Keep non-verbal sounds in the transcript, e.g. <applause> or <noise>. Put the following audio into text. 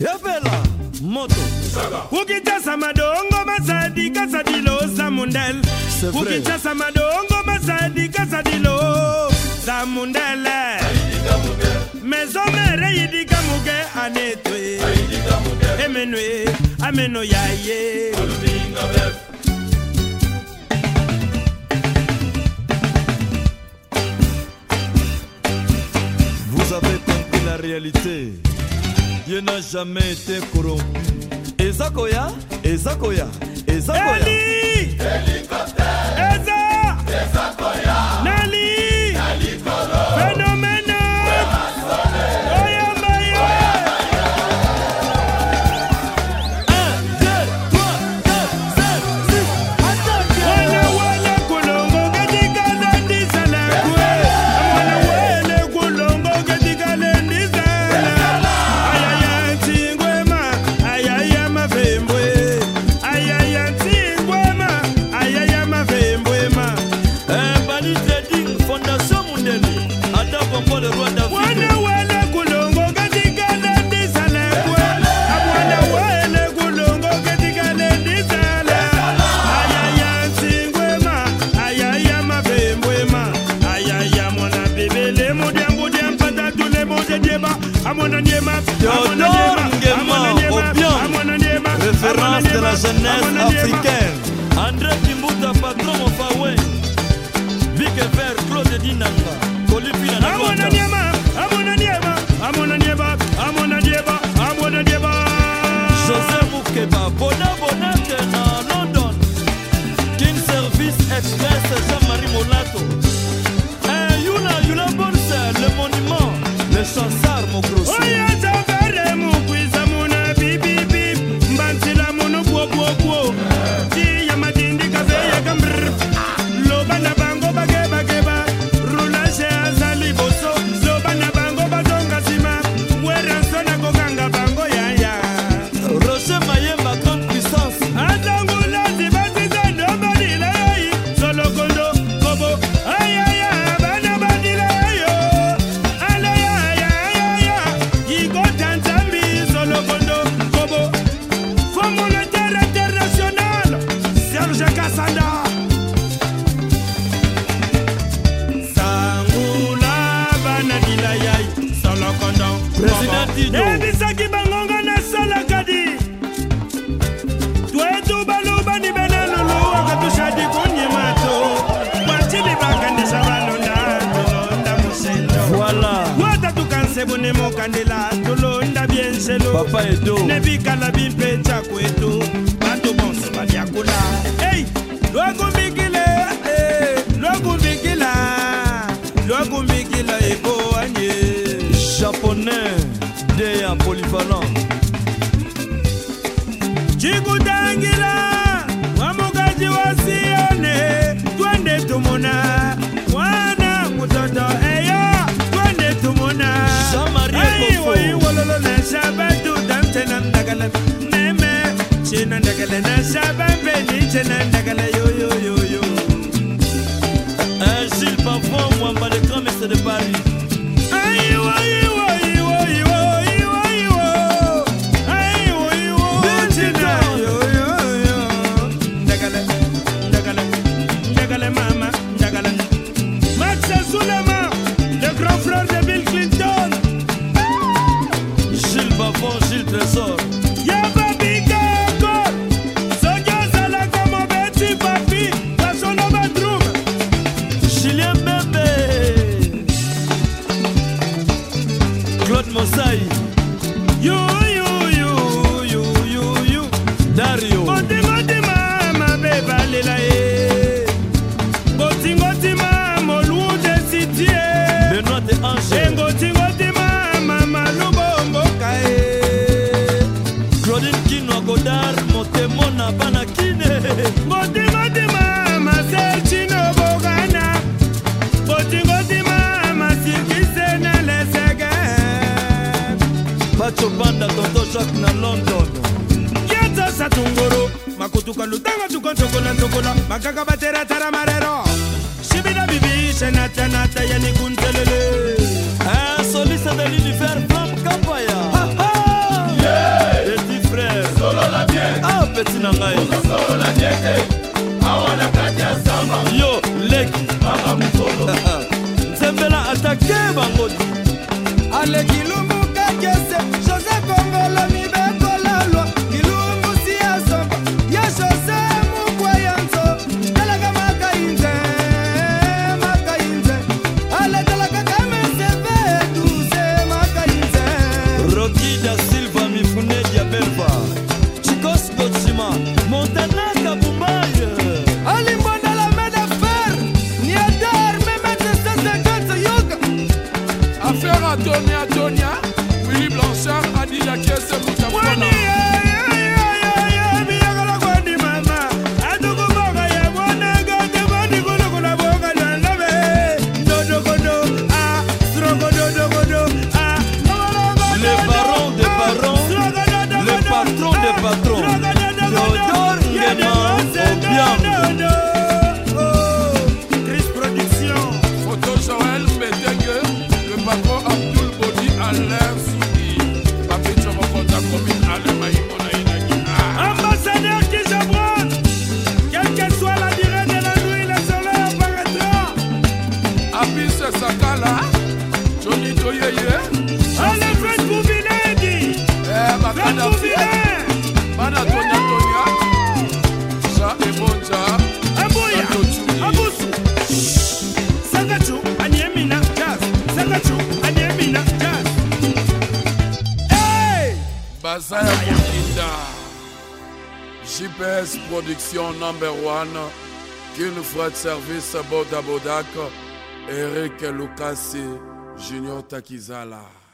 yebela moto ukitasa madongo basadi kasadilo samundel ukitasa madongo basadi kasadilo samundele maison mère yidika muke anetoe emenue ameno yaye Vous avez compris la réalité. ye na jamais été corrompu eza koya eza koya eza koya eli! Eli! africaine andré kimbuta patron mofawe vike ver claude dinanga kolipina namonaniema amonanieba amonanieba amonanieba amonanieba josé mukeba bona bonate na london king service express jean-marie molato eyuna eh, yula bonse le monument le chansar mokrosi oh, yeah. nayebisaki bangonga nasalaka di twetu balubani bene lulu wakatushadi kunyima to bwatili bakandisa balonda tulonda musendo watatukanse bune mokandela tulonda bienselo ne bikala bimpetya kwetu bato bonso babyakula ei lwakumbikile lwakumbikila lwakumbikila eboanye japonais à polyvalent. Chikutangila, wamukaji wa sione, twende tumuna, wana mutoto eyo, twende tumuna. Samaria kofo. Ayi woyi wololo nesha, betu damte nandagala, neme, chena ndagala york na london kieta satungoro makutuka lutanga tukontokola ntokola makaka bateratara marero sibina bibi senatanata yanikuntelele eh, soliste de l'univers Blanc Kampaya ha, ha. Yeah. Petit frère Solo la bien Ah petit nangai Solo la bien Awana ah, katia samba Yo leki Mama mutolo <laughs> Nzembela atake bango Aleki lumbu no, no, no. PS Production Number One, qui nous de service à Eric Lucas Junior Takizala.